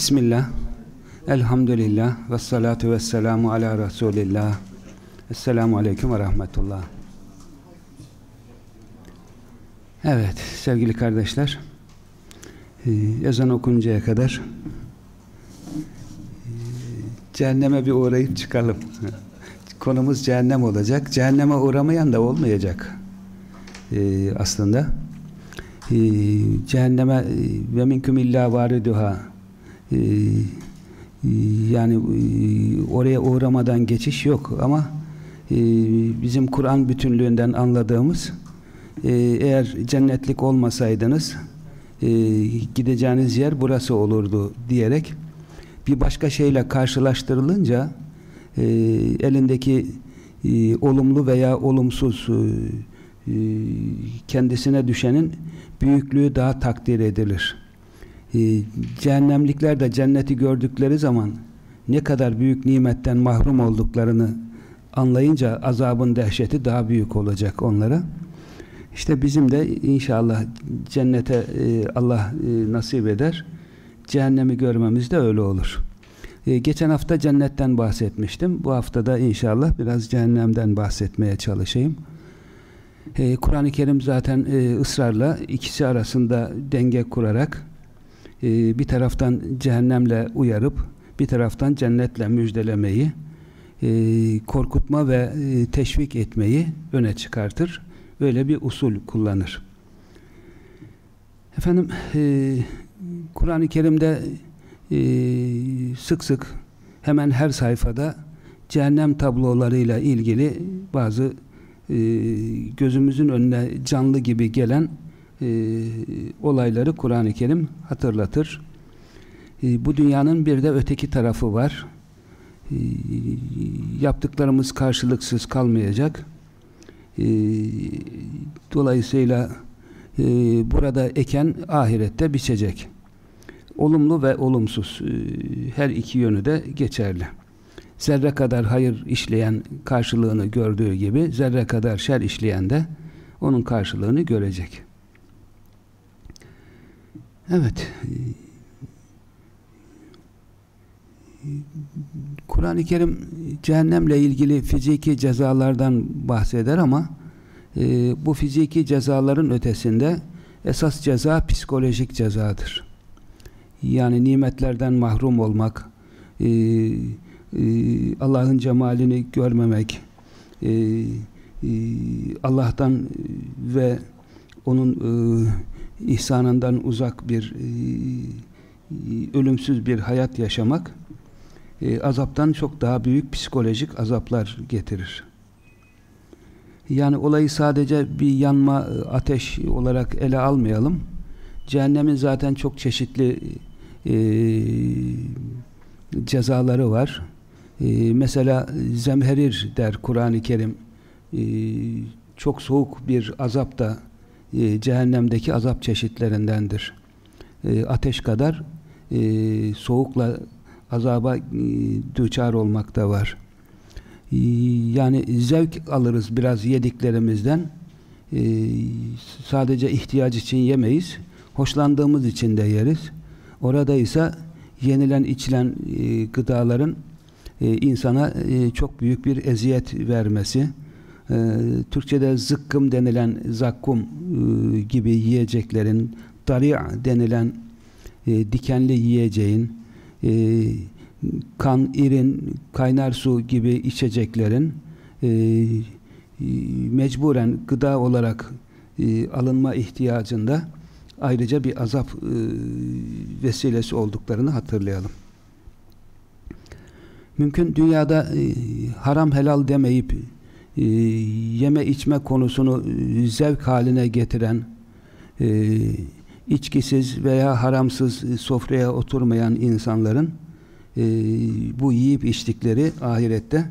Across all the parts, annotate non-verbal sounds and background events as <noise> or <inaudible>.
Bismillah, elhamdülillah, ve salatu ve selamu ala Resulillah. Esselamu aleyküm ve rahmetullah. Evet, sevgili kardeşler, e, ezan okuncaya kadar e, cehenneme bir uğrayıp çıkalım. <laughs> Konumuz cehennem olacak. Cehenneme uğramayan da olmayacak e, aslında. Cehenneme ve minküm illa variduha ee, yani e, oraya uğramadan geçiş yok ama e, bizim Kur'an bütünlüğünden anladığımız e, eğer cennetlik olmasaydınız gideceğiniz yer burası olurdu diyerek bir başka şeyle karşılaştırılınca elindeki olumlu veya olumsuz kendisine düşenin büyüklüğü daha takdir edilir e, cehennemlikler de cenneti gördükleri zaman ne kadar büyük nimetten mahrum olduklarını anlayınca azabın dehşeti daha büyük olacak onlara. İşte bizim de inşallah cennete e, Allah e, nasip eder. Cehennemi görmemiz de öyle olur. E, geçen hafta cennetten bahsetmiştim. Bu hafta da inşallah biraz cehennemden bahsetmeye çalışayım. E, Kur'an-ı Kerim zaten e, ısrarla ikisi arasında denge kurarak e, bir taraftan cehennemle uyarıp bir taraftan cennetle müjdelemeyi e, korkutma ve e, teşvik etmeyi öne çıkartır. Böyle bir usul kullanır. Efendim e, Kur'an-ı Kerim'de e, sık sık hemen her sayfada cehennem tablolarıyla ilgili bazı e, gözümüzün önüne canlı gibi gelen e, olayları Kur'an-ı Kerim hatırlatır. E, bu dünyanın bir de öteki tarafı var. E, yaptıklarımız karşılıksız kalmayacak. E, dolayısıyla e, burada eken ahirette biçecek. Olumlu ve olumsuz e, her iki yönü de geçerli. Zerre kadar hayır işleyen karşılığını gördüğü gibi zerre kadar şer işleyen de onun karşılığını görecek. Evet. Kur'an-ı Kerim cehennemle ilgili fiziki cezalardan bahseder ama e, bu fiziki cezaların ötesinde esas ceza psikolojik cezadır. Yani nimetlerden mahrum olmak, e, e, Allah'ın cemalini görmemek, e, e, Allah'tan ve onun e, ihsanından uzak bir e, ölümsüz bir hayat yaşamak e, azaptan çok daha büyük psikolojik azaplar getirir. Yani olayı sadece bir yanma e, ateş olarak ele almayalım. Cehennemin zaten çok çeşitli e, cezaları var. E, mesela zemherir der Kur'an-ı Kerim. E, çok soğuk bir azap da e, cehennemdeki azap çeşitlerindendir. E, ateş kadar e, soğukla azaba e, düçar olmak da var. E, yani zevk alırız biraz yediklerimizden. E, sadece ihtiyaç için yemeyiz. Hoşlandığımız için de yeriz. Orada ise yenilen içilen e, gıdaların e, insana e, çok büyük bir eziyet vermesi, e, Türkçe'de zıkkım denilen zakkum e, gibi yiyeceklerin, dari' denilen e, dikenli yiyeceğin, e, kan, irin, kaynar su gibi içeceklerin mecburen gıda olarak alınma ihtiyacında ayrıca bir azap vesilesi olduklarını hatırlayalım. Mümkün dünyada haram helal demeyip e, yeme içme konusunu e, zevk haline getiren e, içkisiz veya haramsız sofraya oturmayan insanların e, bu yiyip içtikleri ahirette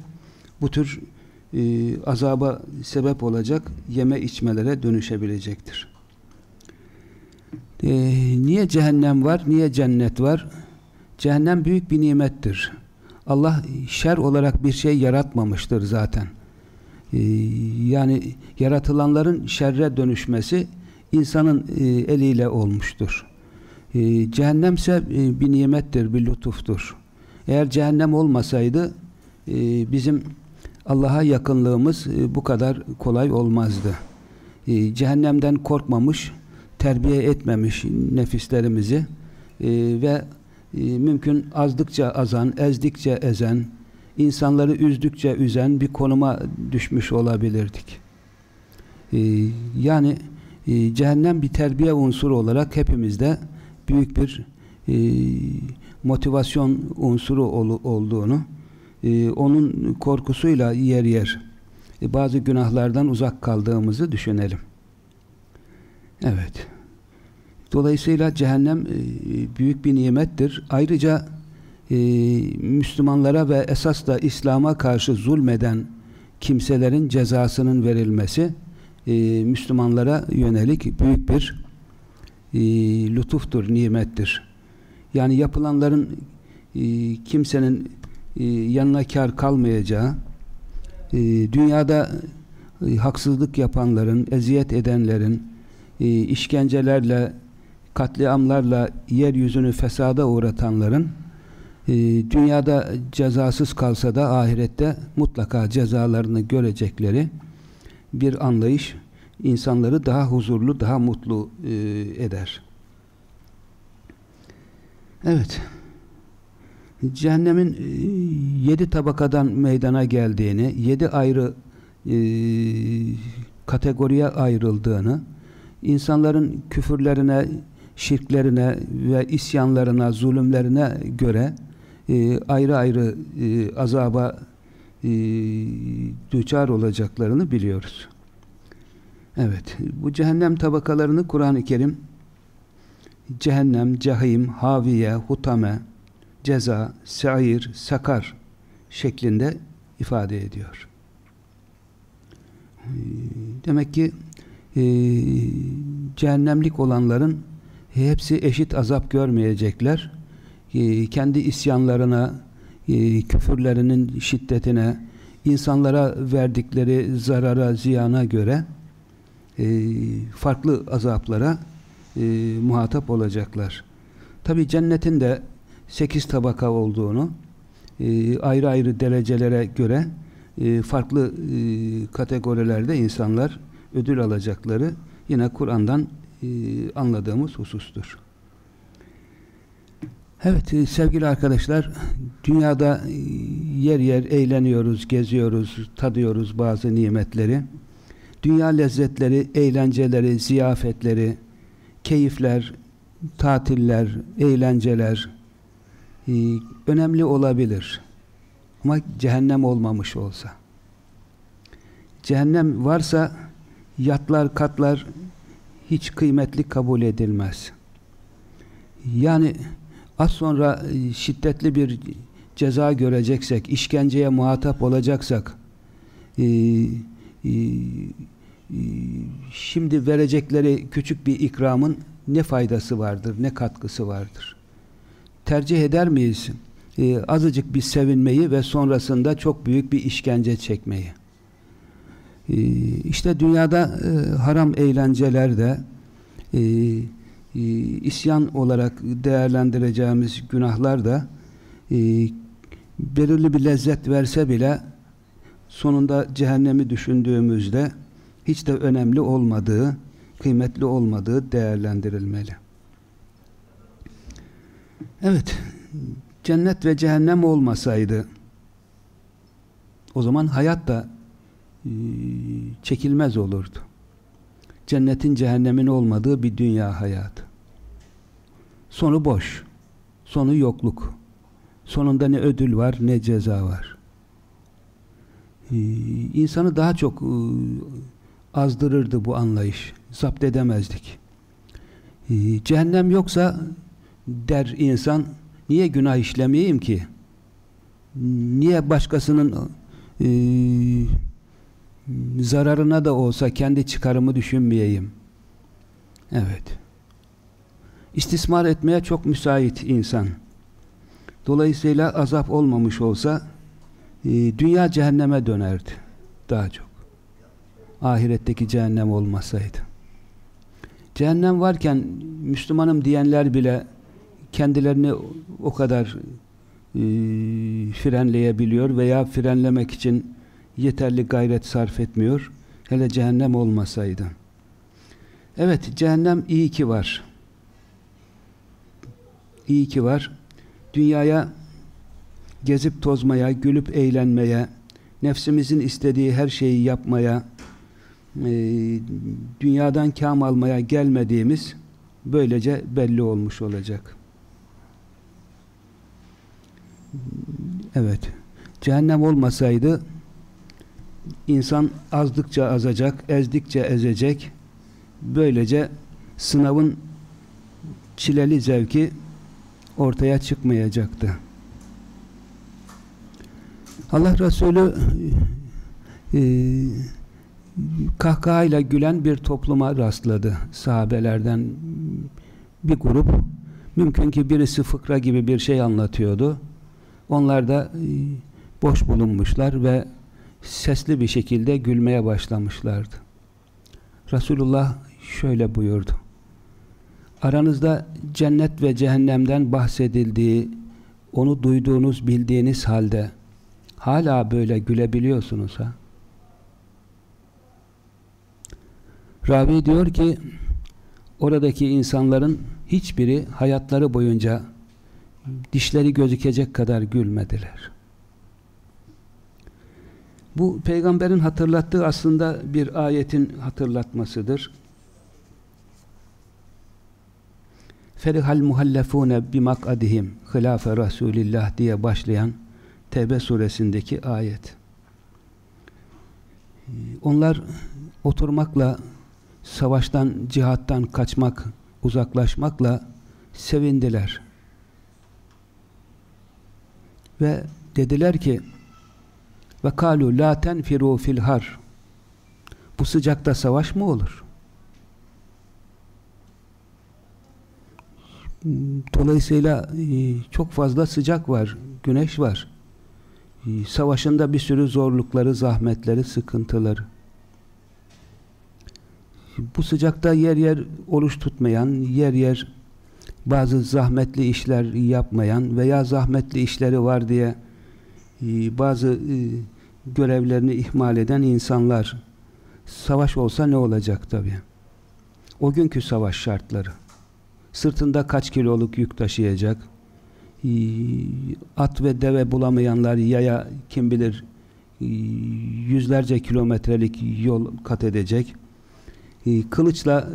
bu tür e, azaba sebep olacak yeme içmelere dönüşebilecektir. E, niye cehennem var? Niye cennet var? Cehennem büyük bir nimettir. Allah şer olarak bir şey yaratmamıştır zaten. Ee, yani yaratılanların şerre dönüşmesi insanın e, eliyle olmuştur. E, cehennemse e, bir nimettir, bir lütuftur. Eğer cehennem olmasaydı e, bizim Allah'a yakınlığımız bu kadar kolay olmazdı. E, cehennemden korkmamış, terbiye etmemiş nefislerimizi ve mümkün azdıkça azan, ezdikçe ezen, insanları üzdükçe üzen bir konuma düşmüş olabilirdik. E, yani e, cehennem bir terbiye unsuru olarak hepimizde büyük bir e, motivasyon unsuru ol, olduğunu e, onun korkusuyla yer yer e, bazı günahlardan uzak kaldığımızı düşünelim. Evet. Dolayısıyla cehennem e, büyük bir nimettir. Ayrıca e, Müslümanlara ve esas da İslam'a karşı zulmeden kimselerin cezasının verilmesi e, Müslümanlara yönelik büyük bir e, lütuftur, nimettir. Yani yapılanların e, kimsenin e, yanına kar kalmayacağı, e, dünyada e, haksızlık yapanların, eziyet edenlerin, e, işkencelerle, katliamlarla yeryüzünü fesada uğratanların e, dünyada cezasız kalsa da ahirette mutlaka cezalarını görecekleri bir anlayış insanları daha huzurlu, daha mutlu e, eder. Evet. Cehennemin e, yedi tabakadan meydana geldiğini, yedi ayrı e, kategoriye ayrıldığını, insanların küfürlerine, şirklerine ve isyanlarına, zulümlerine göre e, ayrı ayrı e, azaba e, düçar olacaklarını biliyoruz. Evet, bu cehennem tabakalarını Kur'an-ı Kerim cehennem, cahim, haviye, hutame, ceza, sair, sakar şeklinde ifade ediyor. Demek ki e, cehennemlik olanların hepsi eşit azap görmeyecekler. E, kendi isyanlarına, e, küfürlerinin şiddetine, insanlara verdikleri zarara, ziyana göre e, farklı azaplara e, muhatap olacaklar. Tabi cennetin de sekiz tabaka olduğunu ayrı ayrı derecelere göre farklı kategorilerde insanlar ödül alacakları yine Kur'an'dan anladığımız husustur. Evet e, sevgili arkadaşlar dünyada e, yer yer eğleniyoruz, geziyoruz, tadıyoruz bazı nimetleri. Dünya lezzetleri, eğlenceleri, ziyafetleri, keyifler, tatiller, eğlenceler e, önemli olabilir. Ama cehennem olmamış olsa. Cehennem varsa yatlar, katlar hiç kıymetli kabul edilmez. Yani az sonra e, şiddetli bir ceza göreceksek, işkenceye muhatap olacaksak, e, e, şimdi verecekleri küçük bir ikramın ne faydası vardır, ne katkısı vardır? Tercih eder miyiz? azıcık bir sevinmeyi ve sonrasında çok büyük bir işkence çekmeyi. İşte dünyada haram eğlencelerde e, isyan olarak değerlendireceğimiz günahlar da e, belirli bir lezzet verse bile sonunda cehennemi düşündüğümüzde hiç de önemli olmadığı, kıymetli olmadığı değerlendirilmeli. Evet, cennet ve cehennem olmasaydı o zaman hayat da e, çekilmez olurdu cennetin cehennemin olmadığı bir dünya hayatı. Sonu boş. Sonu yokluk. Sonunda ne ödül var ne ceza var. Ee, insanı daha çok e, azdırırdı bu anlayış. Zapt edemezdik. Ee, cehennem yoksa der insan niye günah işlemeyeyim ki? Niye başkasının e, zararına da olsa kendi çıkarımı düşünmeyeyim. Evet. İstismar etmeye çok müsait insan. Dolayısıyla azap olmamış olsa e, dünya cehenneme dönerdi. Daha çok. Ahiretteki cehennem olmasaydı. Cehennem varken Müslümanım diyenler bile kendilerini o kadar e, frenleyebiliyor veya frenlemek için yeterli gayret sarf etmiyor. Hele cehennem olmasaydı. Evet, cehennem iyi ki var. İyi ki var. Dünyaya gezip tozmaya, gülüp eğlenmeye, nefsimizin istediği her şeyi yapmaya, e, dünyadan kam almaya gelmediğimiz böylece belli olmuş olacak. Evet. Cehennem olmasaydı insan azdıkça azacak, ezdikçe ezecek. Böylece sınavın çileli zevki ortaya çıkmayacaktı. Allah Resulü e, kahkahayla gülen bir topluma rastladı. Sahabelerden bir grup. Mümkün ki birisi fıkra gibi bir şey anlatıyordu. Onlar da e, boş bulunmuşlar ve sesli bir şekilde gülmeye başlamışlardı. Resulullah şöyle buyurdu. Aranızda cennet ve cehennemden bahsedildiği, onu duyduğunuz, bildiğiniz halde hala böyle gülebiliyorsunuz ha? Ravi diyor ki oradaki insanların hiçbiri hayatları boyunca dişleri gözükecek kadar gülmediler. Bu peygamberin hatırlattığı aslında bir ayetin hatırlatmasıdır. Ferihal muhallefune bimakadihim hilafe Rasulillah diye başlayan Tevbe suresindeki ayet. Onlar oturmakla savaştan, cihattan kaçmak, uzaklaşmakla sevindiler. Ve dediler ki ve kalu la tenfiru fil har bu sıcakta savaş mı olur? Dolayısıyla e, çok fazla sıcak var, güneş var. E, savaşında bir sürü zorlukları, zahmetleri, sıkıntıları. Bu sıcakta yer yer oruç tutmayan, yer yer bazı zahmetli işler yapmayan veya zahmetli işleri var diye bazı görevlerini ihmal eden insanlar savaş olsa ne olacak tabi? O günkü savaş şartları. Sırtında kaç kiloluk yük taşıyacak? Ee, at ve deve bulamayanlar yaya kim bilir ee, yüzlerce kilometrelik yol kat edecek. Ee, kılıçla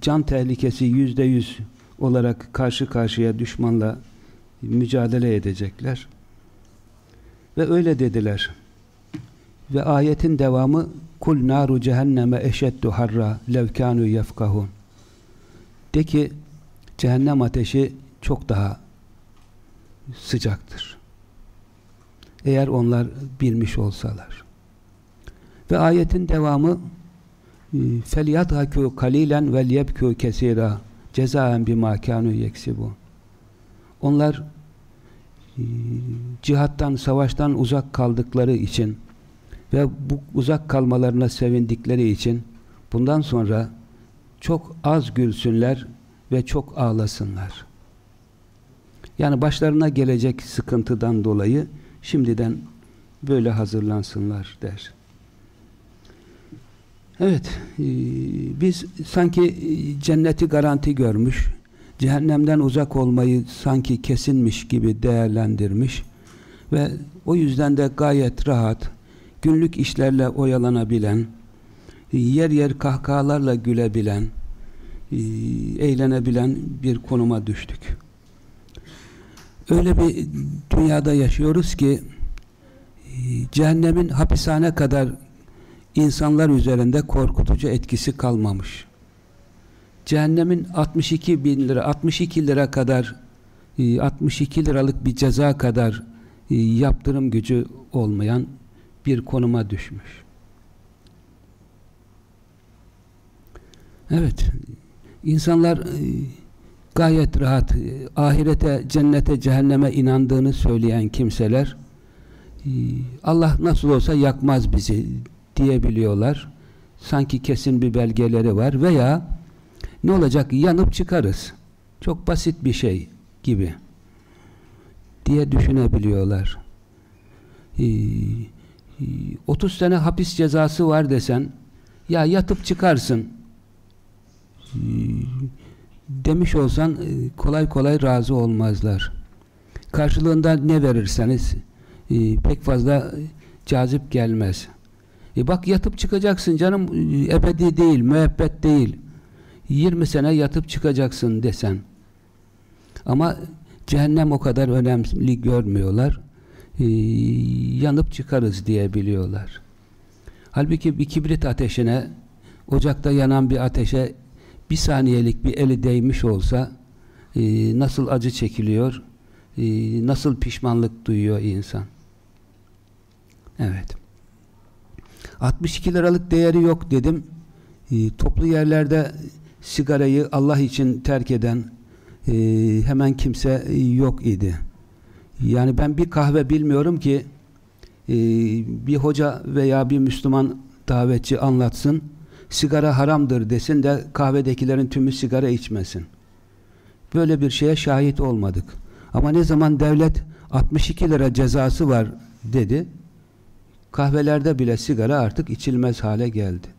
can tehlikesi yüzde yüz olarak karşı karşıya düşmanla mücadele edecekler ve öyle dediler ve ayetin devamı kul naru cehenneme eşeddu harra levkanu yefkahun de ki cehennem ateşi çok daha sıcaktır. Eğer onlar bilmiş olsalar. Ve ayetin devamı فَلْيَضْحَكُوا قَلِيلًا وَلْيَبْكُوا كَثِيرًا cezaen bima kanu yeksibu. Onlar e, cihattan, savaştan uzak kaldıkları için ve bu uzak kalmalarına sevindikleri için bundan sonra çok az gülsünler ve çok ağlasınlar. Yani başlarına gelecek sıkıntıdan dolayı şimdiden böyle hazırlansınlar der. Evet, e, biz sanki e, cenneti garanti görmüş, cehennemden uzak olmayı sanki kesinmiş gibi değerlendirmiş ve o yüzden de gayet rahat, günlük işlerle oyalanabilen, yer yer kahkahalarla gülebilen, e, eğlenebilen bir konuma düştük. Öyle bir dünyada yaşıyoruz ki e, cehennemin hapishane kadar insanlar üzerinde korkutucu etkisi kalmamış. Cehennemin 62 bin lira, 62 lira kadar 62 e, liralık bir ceza kadar yaptırım gücü olmayan bir konuma düşmüş. Evet. İnsanlar e, gayet rahat e, ahirete, cennete, cehenneme inandığını söyleyen kimseler e, Allah nasıl olsa yakmaz bizi diyebiliyorlar. Sanki kesin bir belgeleri var veya ne olacak? Yanıp çıkarız. Çok basit bir şey gibi diye düşünebiliyorlar. Ee, 30 sene hapis cezası var desen ya yatıp çıkarsın ee, demiş olsan e, kolay kolay razı olmazlar. Karşılığında ne verirseniz e, pek fazla cazip gelmez. E bak yatıp çıkacaksın canım e, ebedi değil, müebbet değil. 20 sene yatıp çıkacaksın desen. Ama cehennem o kadar önemli görmüyorlar. Ee, yanıp çıkarız diye biliyorlar. Halbuki bir kibrit ateşine, ocakta yanan bir ateşe bir saniyelik bir eli değmiş olsa e, nasıl acı çekiliyor, e, nasıl pişmanlık duyuyor insan. Evet. 62 liralık değeri yok dedim. E, toplu yerlerde sigarayı Allah için terk eden e, hemen kimse yok idi. Yani ben bir kahve bilmiyorum ki e, bir hoca veya bir Müslüman davetçi anlatsın sigara haramdır desin de kahvedekilerin tümü sigara içmesin. Böyle bir şeye şahit olmadık. Ama ne zaman devlet 62 lira cezası var dedi kahvelerde bile sigara artık içilmez hale geldi.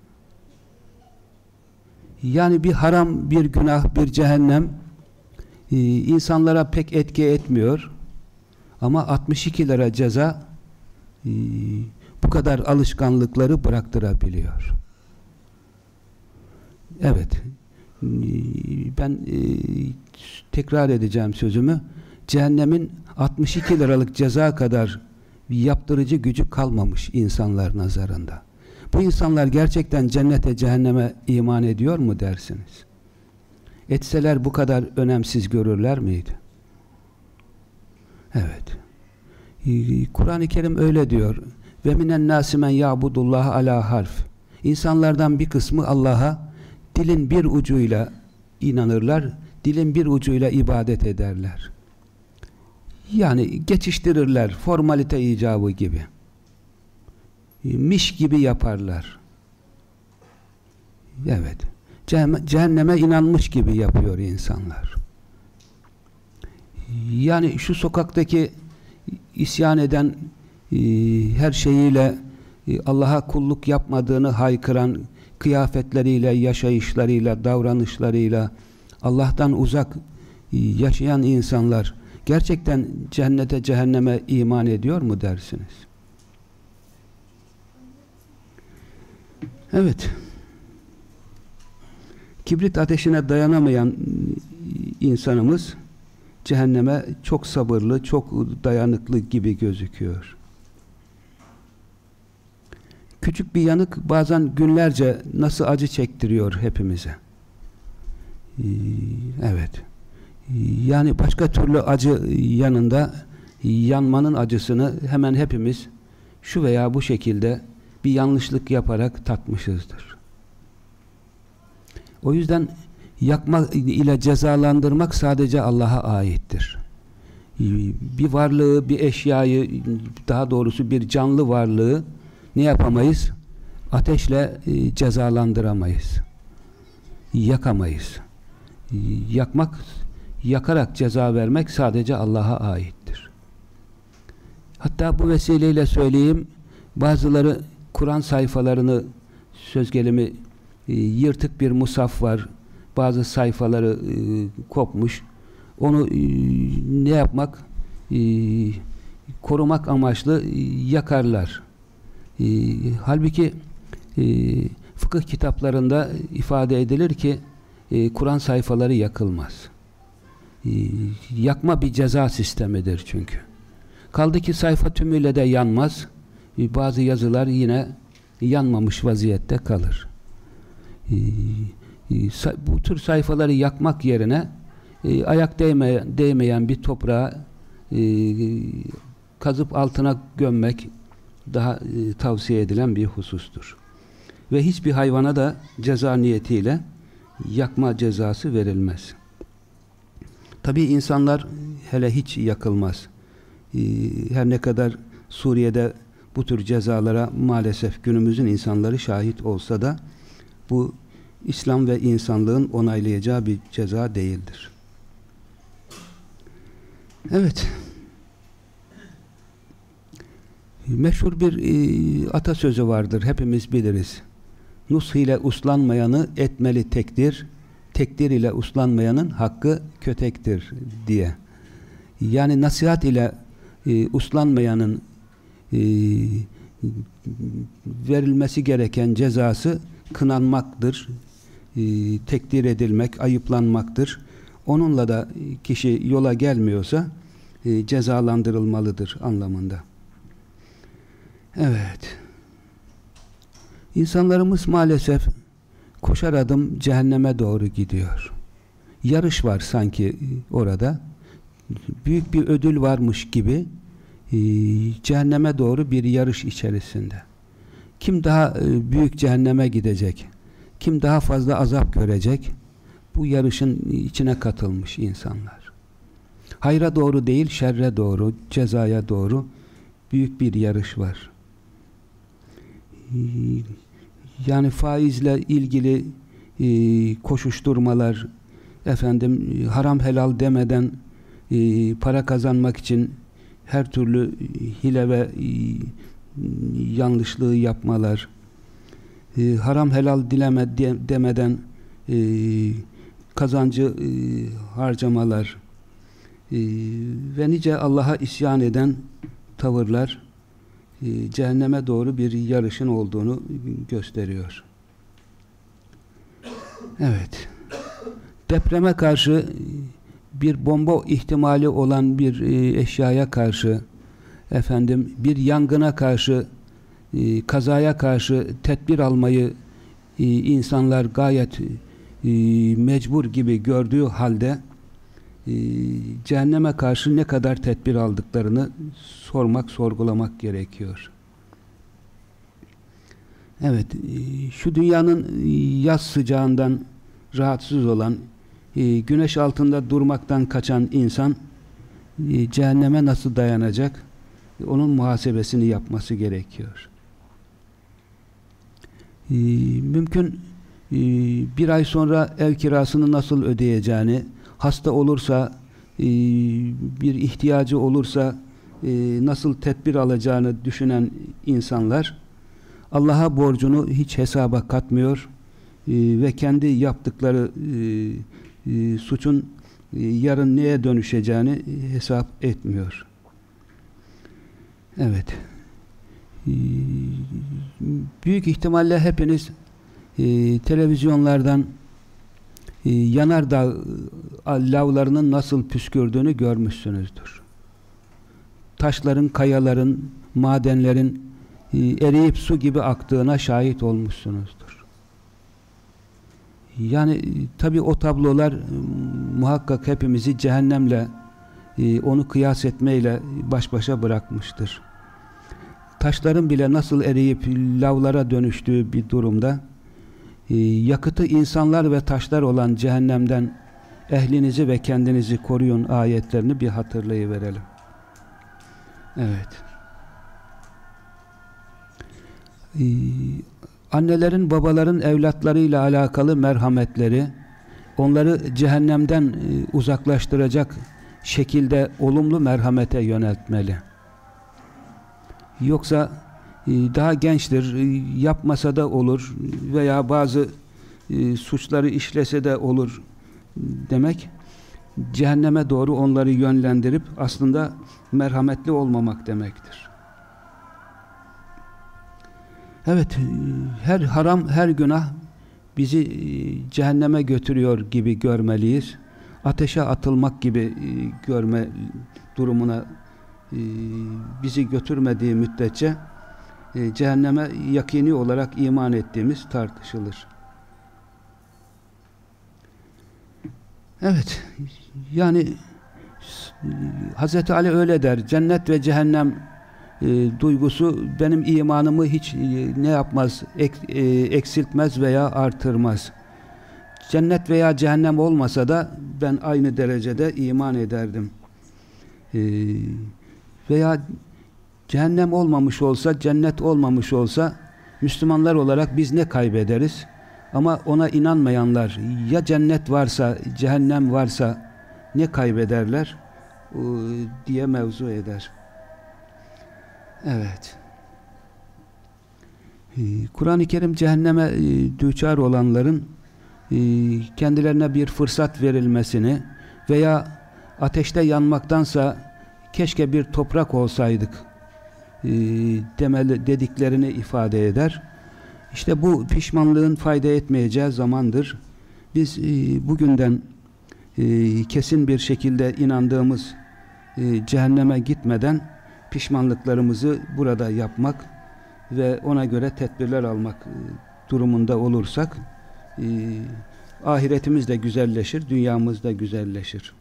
Yani bir haram, bir günah, bir cehennem e, insanlara pek etki etmiyor. Ama 62 lira ceza e, bu kadar alışkanlıkları bıraktırabiliyor. Evet. E, ben tekrar edeceğim sözümü. Cehennemin 62 liralık ceza kadar yaptırıcı gücü kalmamış insanlar nazarında. Bu insanlar gerçekten cennete cehenneme iman ediyor mu dersiniz? Etseler bu kadar önemsiz görürler miydi? Evet. Ee, Kur'an-ı Kerim öyle diyor. Ve minen nasimen ya'budullah ala harf. İnsanlardan bir kısmı Allah'a dilin bir ucuyla inanırlar, dilin bir ucuyla ibadet ederler. Yani geçiştirirler, formalite icabı gibi. Miş gibi yaparlar. Evet. Cehenneme inanmış gibi yapıyor insanlar. Yani şu sokaktaki isyan eden e, her şeyiyle e, Allah'a kulluk yapmadığını haykıran kıyafetleriyle, yaşayışlarıyla, davranışlarıyla Allah'tan uzak e, yaşayan insanlar gerçekten cennete, cehenneme iman ediyor mu dersiniz? Evet. Kibrit ateşine dayanamayan insanımız cehenneme çok sabırlı, çok dayanıklı gibi gözüküyor. Küçük bir yanık bazen günlerce nasıl acı çektiriyor hepimize. Ee, evet. Yani başka türlü acı yanında yanmanın acısını hemen hepimiz şu veya bu şekilde bir yanlışlık yaparak tatmışızdır. O yüzden yakmak ile cezalandırmak sadece Allah'a aittir. Bir varlığı, bir eşyayı, daha doğrusu bir canlı varlığı ne yapamayız? Ateşle e, cezalandıramayız. Yakamayız. Yakmak, yakarak ceza vermek sadece Allah'a aittir. Hatta bu vesileyle söyleyeyim, bazıları Kur'an sayfalarını söz gelimi e, yırtık bir musaf var. Bazı sayfaları e, kopmuş. Onu e, ne yapmak? E, korumak amaçlı e, yakarlar. E, halbuki e, fıkıh kitaplarında ifade edilir ki e, Kur'an sayfaları yakılmaz. E, yakma bir ceza sistemidir çünkü. Kaldı ki sayfa tümüyle de yanmaz bazı yazılar yine yanmamış vaziyette kalır. E, e, bu tür sayfaları yakmak yerine ayak değmeyen, değmeyen bir toprağa kazıp altına gömmek daha tavsiye edilen bir husustur. Ve hiçbir hayvana da ceza niyetiyle yakma cezası verilmez. Tabi insanlar hele hiç yakılmaz. Her ne kadar Suriye'de bu tür cezalara maalesef günümüzün insanları şahit olsa da bu İslam ve insanlığın onaylayacağı bir ceza değildir. Evet. Meşhur bir e, atasözü vardır. Hepimiz biliriz. Nush ile uslanmayanı etmeli tekdir, tekdir ile uslanmayanın hakkı kötektir diye. Yani nasihat ile e, uslanmayanın e, verilmesi gereken cezası kınanmaktır, e, tekdir edilmek, ayıplanmaktır. Onunla da kişi yola gelmiyorsa e, cezalandırılmalıdır anlamında. Evet. İnsanlarımız maalesef koşar adım cehenneme doğru gidiyor. Yarış var sanki orada. Büyük bir ödül varmış gibi cehenneme doğru bir yarış içerisinde. Kim daha e, büyük cehenneme gidecek? Kim daha fazla azap görecek? Bu yarışın içine katılmış insanlar. Hayra doğru değil, şerre doğru, cezaya doğru büyük bir yarış var. E, yani faizle ilgili e, koşuşturmalar, efendim haram helal demeden e, para kazanmak için her türlü hile ve e, yanlışlığı yapmalar, e, haram helal dileme de, demeden e, kazancı harcamalar ve nice Allah'a isyan eden tavırlar cehenneme doğru bir yarışın olduğunu gösteriyor. Evet. Depreme karşı bir bomba ihtimali olan bir e, eşyaya karşı efendim bir yangına karşı e, kazaya karşı tedbir almayı e, insanlar gayet mecbur gibi gördüğü halde cehenneme karşı ne kadar tedbir aldıklarını sormak, sorgulamak gerekiyor. Evet, şu dünyanın yaz sıcağından rahatsız olan, e, güneş altında durmaktan kaçan insan e, cehenneme nasıl dayanacak? Onun muhasebesini yapması gerekiyor. Mümkün bir ay sonra ev kirasını nasıl ödeyeceğini, hasta olursa, bir ihtiyacı olursa nasıl tedbir alacağını düşünen insanlar Allah'a borcunu hiç hesaba katmıyor ve kendi yaptıkları e, suçun e, yarın neye dönüşeceğini hesap etmiyor. Evet. E, büyük ihtimalle hepiniz e, televizyonlardan e, yanardağ lavlarının nasıl püskürdüğünü görmüşsünüzdür. Taşların, kayaların, madenlerin e, eriyip su gibi aktığına şahit olmuşsunuzdur. Yani e, tabi o tablolar e, muhakkak hepimizi cehennemle e, onu kıyas etmeyle baş başa bırakmıştır. Taşların bile nasıl eriyip lavlara dönüştüğü bir durumda yakıtı insanlar ve taşlar olan cehennemden ehlinizi ve kendinizi koruyun ayetlerini bir hatırlayıverelim. Evet. Annelerin babaların evlatlarıyla alakalı merhametleri onları cehennemden e, uzaklaştıracak şekilde olumlu merhamete yöneltmeli. Yoksa e, daha gençtir, e, yapmasa da olur veya bazı suçları işlese de olur demek cehenneme doğru onları yönlendirip aslında merhametli olmamak demektir. Evet, her haram, her günah bizi e, cehenneme götürüyor gibi görmeliyiz. Ateşe atılmak gibi e, görme durumuna e, bizi götürmediği müddetçe cehenneme yakini olarak iman ettiğimiz tartışılır. Evet, yani Hz. Ali öyle der, cennet ve cehennem e, duygusu benim imanımı hiç e, ne yapmaz, ek, e, eksiltmez veya artırmaz. Cennet veya cehennem olmasa da ben aynı derecede iman ederdim. E, veya cehennem olmamış olsa, cennet olmamış olsa Müslümanlar olarak biz ne kaybederiz? Ama ona inanmayanlar ya cennet varsa, cehennem varsa ne kaybederler diye mevzu eder. Evet. E, Kur'an-ı Kerim cehenneme e, düçar olanların kendilerine bir fırsat verilmesini veya ateşte yanmaktansa keşke bir toprak olsaydık demeli dediklerini ifade eder. İşte bu pişmanlığın fayda etmeyeceği zamandır. Biz bugünden kesin bir şekilde inandığımız cehenneme gitmeden pişmanlıklarımızı burada yapmak ve ona göre tedbirler almak durumunda olursak ahiretimiz de güzelleşir, dünyamız da güzelleşir.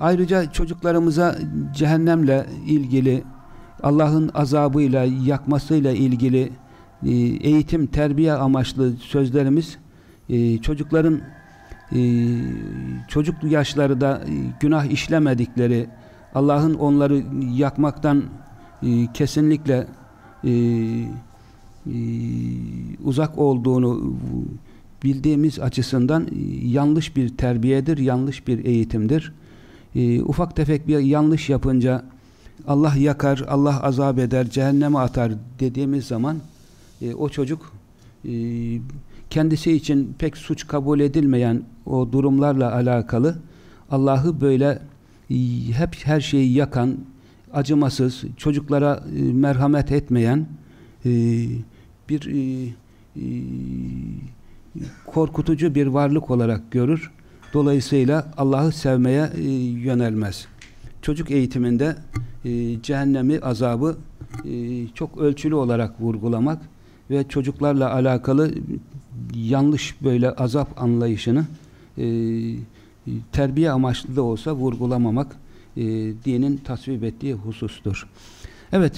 Ayrıca çocuklarımıza cehennemle ilgili Allah'ın azabıyla, yakmasıyla ilgili eğitim, terbiye amaçlı sözlerimiz çocukların çocuk yaşları da günah işlemedikleri Allah'ın onları yakmaktan kesinlikle uzak olduğunu bildiğimiz açısından yanlış bir terbiyedir, yanlış bir eğitimdir. ufak tefek bir yanlış yapınca Allah yakar, Allah azap eder, cehenneme atar dediğimiz zaman o çocuk kendisi için pek suç kabul edilmeyen o durumlarla alakalı Allah'ı böyle hep her şeyi yakan, acımasız, çocuklara merhamet etmeyen bir korkutucu bir varlık olarak görür. Dolayısıyla Allah'ı sevmeye yönelmez. Çocuk eğitiminde cehennemi, azabı çok ölçülü olarak vurgulamak ve çocuklarla alakalı yanlış böyle azap anlayışını e, terbiye amaçlı da olsa vurgulamamak e, dinin tasvip ettiği husustur. Evet,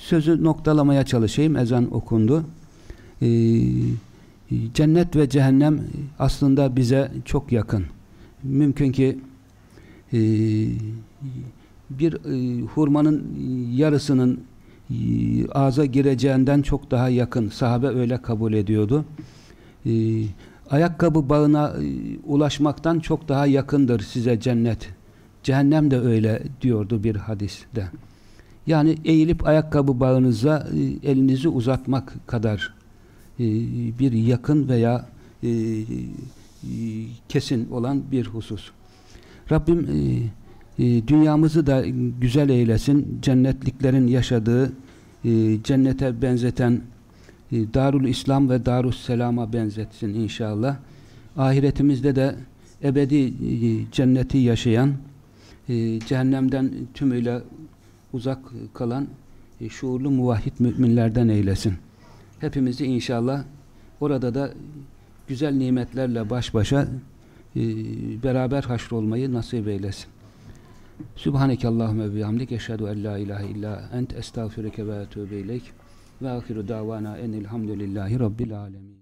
sözü noktalamaya çalışayım. Ezan okundu. E, cennet ve cehennem aslında bize çok yakın. Mümkün ki e, bir e, hurmanın yarısının e, ağza gireceğinden çok daha yakın. Sahabe öyle kabul ediyordu. E, ayakkabı bağına e, ulaşmaktan çok daha yakındır size cennet. Cehennem de öyle diyordu bir hadiste. Yani eğilip ayakkabı bağınıza elinizi uzatmak kadar bir yakın veya kesin olan bir husus. Rabbim e, dünyamızı da güzel eylesin. Cennetliklerin yaşadığı e, cennete benzeten e, Darul İslam ve Darus Selam'a benzetsin inşallah. Ahiretimizde de ebedi e, cenneti yaşayan e, cehennemden tümüyle uzak kalan e, şuurlu muvahhid müminlerden eylesin. Hepimizi inşallah orada da güzel nimetlerle baş başa e, beraber haşrolmayı nasip eylesin. Subhaneke Allahümme bihamdik eşhedü en la ilahe illa ent estağfirüke ve etûbü ileyk ve ahiru davana enilhamdülillahi rabbil alemin.